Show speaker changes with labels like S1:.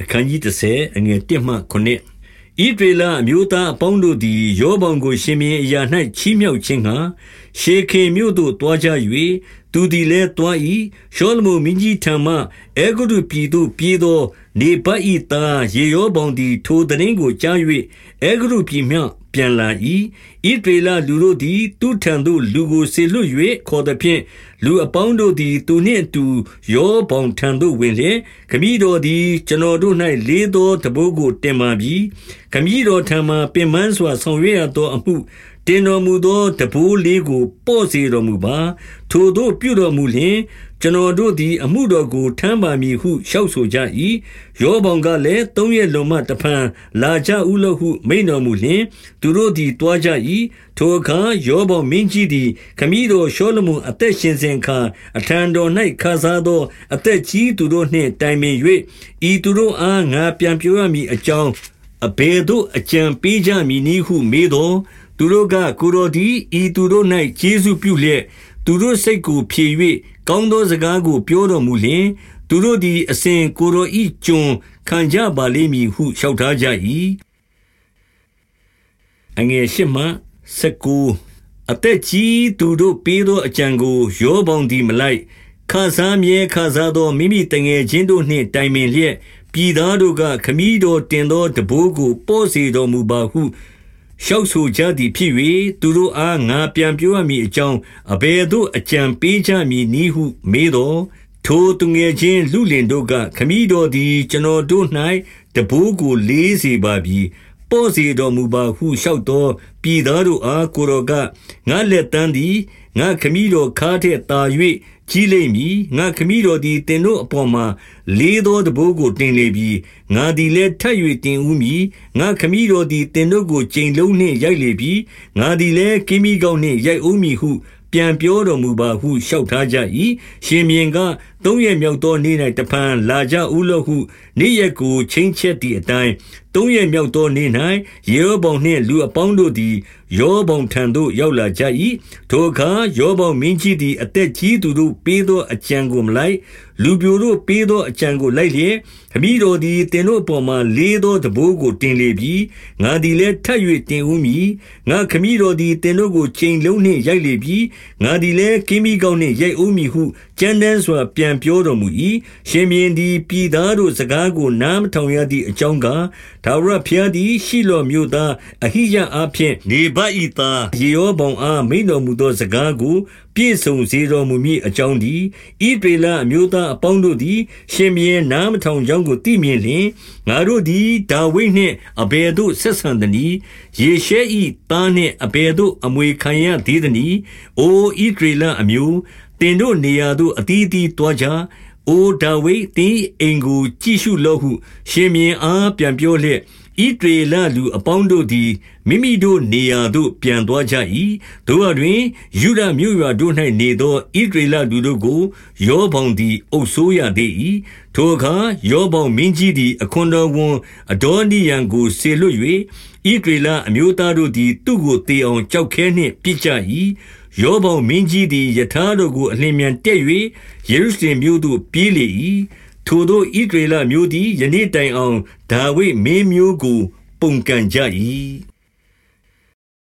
S1: အခန်းကြီး30အငယ်1မှ9ဣဒေလအမျိုးသားအပေါင်းတို့သည်ယောဘုံကို ရှင်မြင်းအရာ၌ချီးမြှောက်ခြင်းကရှေခင်မြို့သို့တွားကြ၍သူသည်လည်းတွား၏ရှောလမုန်မင်းကြီးထံမှအေဂုတုပြည်သို့ပြေးသော နေဗတ်၏သားယေရောဗောင်သည် ထိုတရင်ကိုကြား၍အေဂုတုပြည်မှ ပြန်လာ၏ဣဒေလလူတို့သည် သူထံသို့လူကိုဆေလွတ်၍ခေါ်သည်ဖြင့်လူအပေါင်းတို့သည် သူနှင့်အတူယောဗောင်ထံသို့ဝင်လျက်ခမည်းတော်သည် ကျွန်တော်တို့၌လေးသောတဘိုးကိုတင်ပါပြီခမည်းတော်ထံမှပင်ပန်းစွာဆောင်ရွက်ရသောအမှု တင်တော်မူသောတဘိုးလေးကို ပေါ့စေတော်မူပါထိုတို့ပြုတော်မူလျင် ကျွန်တော်တို့သည် အမှုတော်ကိုထမ်းပါမည်ဟုလျှောက်ဆိုကြ၏ယောဘောင်ကလည်းသုံးရက်လွန်မှတဖန်လာကြဥလဟုမိန်တော်မူလျင် သူတို့သည်တွားကြ၏ထိုအခါယောဘောင်မင်းကြီးသည်ခမည်းတော်ရှောလမုန်အသက်ရှင်စဉ်ခါအထံတော်၌ခါစားသော အသက်ကြီးသူတို့နှင့်တိုင်ပင်၍ဤသူတို့အားငါပြန်ပြောရမည်အကြောင်းအဘယ်သို့အကြံပေးကြမည်နည်းဟုမေးတော် သူတို့ကကိုတော်သည်ဤသူတို့၌ကျေးဇူးပြုလျက်သူတို့စိတ်ကိုဖြေ၍ကောင်းသောစကားကိုပြောတော်မူလျင်သူတို့သည်အစဉ်ကိုတော်ဤကျွန်ခံကြပါလိမ့်မည်ဟုလျှောက်ထားကြ၏အငယ်ရှိမှစကူအသက်ကြီးသူတို့ပေးသောအကြံကိုရောပေါင်းသည်မလိုက်ခါစားမြဲခါစားသောမိမိတငယ်ချင်းတို့နှင့်တိုင်ပင်လျက်ပြည်သားတို့ကခမည်းတော်တင်သောတဘိုးကိုပို့စေတော်မူပါဟု လျှောက်ဆိုကြသည်ဖြစ်၍သူတို့အားငါပြန်ပြောရမည်အကြောင်းအဘယ်သို့အကြံပေးကြမည်နည်းဟုမေးတော်ထိုသူငယ်ချင်းလူလင်တို့ကခမည်းတော်သည်ကျွန်တော်တို့၌တဘိုးကိုလေးစေပါပြီပေါ့စေတော်မူပါဟုလျှောက်သောပြည်သားတို့အားကိုရောကငါလက်တန်းသည် ငါခမည်းတော်ခါတဲ့တာ၍ကြီးလိမ့်မည်ငါခမည်းတော်သည်တင်တို့အပေါ်မှာလေးသောတဘိုးကိုတင်လေပြီငါသည်လည်းထပ်၍တင်ဦးမည်ငါခမည်းတော်သည်တင်တို့ကိုချိန်လုံးနှင့်ရိုက်လေပြီငါသည်လည်းကိမိကောက်နှင့်ရိုက်ဦးမည်ဟုပြန်ပြောတော်မူပါဟုလျှောက်ထားကြ၏ရှင်မြင်းက သုံးရမြောက်သောနေ့၌တဖန်လာကြဦးလောဟုနေ့ရက်ကိုချင်းချက်သည့်အတိုင်းသုံးရမြောက်သောနေ့၌ယေဟောဗောင်နှင့်လူအပေါင်းတို့သည်ယောဗောင်ထံသို့ရောက်လာကြ၏ထိုအခါယောဗောင်မင်းကြီးသည်အသက်ကြီးသူတို့ပေးသောအကြံကိုမလိုက်လူပြိုတို့ပေးသောအကြံကိုလိုက်လျက်ခမည်းတော်သည်တင်တို့အပေါ်မှာလေးသောတဘိုးကိုတင်လေပြီငါသည်လည်းထပ်၍တင်ဦးမည်ငါခမည်းတော်သည်တင်တို့ကိုချိန်လုံးနှင့်ရိုက်လေပြီငါသည်လည်းကိမိကောင်းနှင့်ရိုက်ဦးမည်ဟုကြမ်းတမ်းစွာပြန်ပြောတော်မူ၏ရှင်မြင်းသည် ပြည်သားတို့စကားကို နားမထောင်ရသည့်အကြောင်းကားဒါဝရဖျားသည် ရှိလောမြို့သား အဟိယအားဖြင့် နေဗတ်ဤသား ယေရောဗောင်အား မိန်တော်မူသောစကားကို ပြည့်စုံစေတော်မူမည်အကြောင်းသည်ဤဒေလအမျိုးသားအပေါင်းတို့သည် ရှင်မြင်းနားမထောင်ကြောင်းကို သိမြင်လျင် ငါတို့သည် ဒါဝိဒ်နှင့် အဘယ်သို့ ဆက်ဆံသနည်း ယေရှဲဤသားနှင့် အဘယ်သို့ အမွေခံရသေးသနည်း အိုဤဒေလအမျိုးတ င်တို့နေရာသို့ အသီးသီးတွားကြ။အိုဒါဝိဒ်တင်းအိမ်ကို ကြည့်ရှုလော့ဟု ရှင်မြင်းအား ပြန်ပြောလျက်ဣဒေလလူအပေါင်းတို့သည် မိမိတို့နေရာသို့ ပြန်သွားကြ၏တို့အတွင်ယူဒမြို့ရွာတို့၌နေသောဣဒေလလူတို့ကိုယောဘောင်သည် အုပ်ဆိုးရသေး၏ထိုအခါယောဘောင်မင်းကြီးသည် အခွန်တော်ဝန် အဒေါနိယံကိုဆေလွတ်၍ဣဒေလအမျိုးသားတို့သည် သူ့ကိုတေအောင်ကြောက်ခဲနှင့်ပြစ်ကြ၏ ယောဘောင်မင်းကြီးသည်ယထာတို့ကိုအလင်းမြန်တက်၍ယေရုရှလင်မြို့သို့ပြေးလေ၏ထိုသို့ဣဒရေလမျိုးသည်ယနေ့တိုင်အောင်ဒါဝိဒ်မင်းမျိုးကို ပုန်ကန်ကြ၏။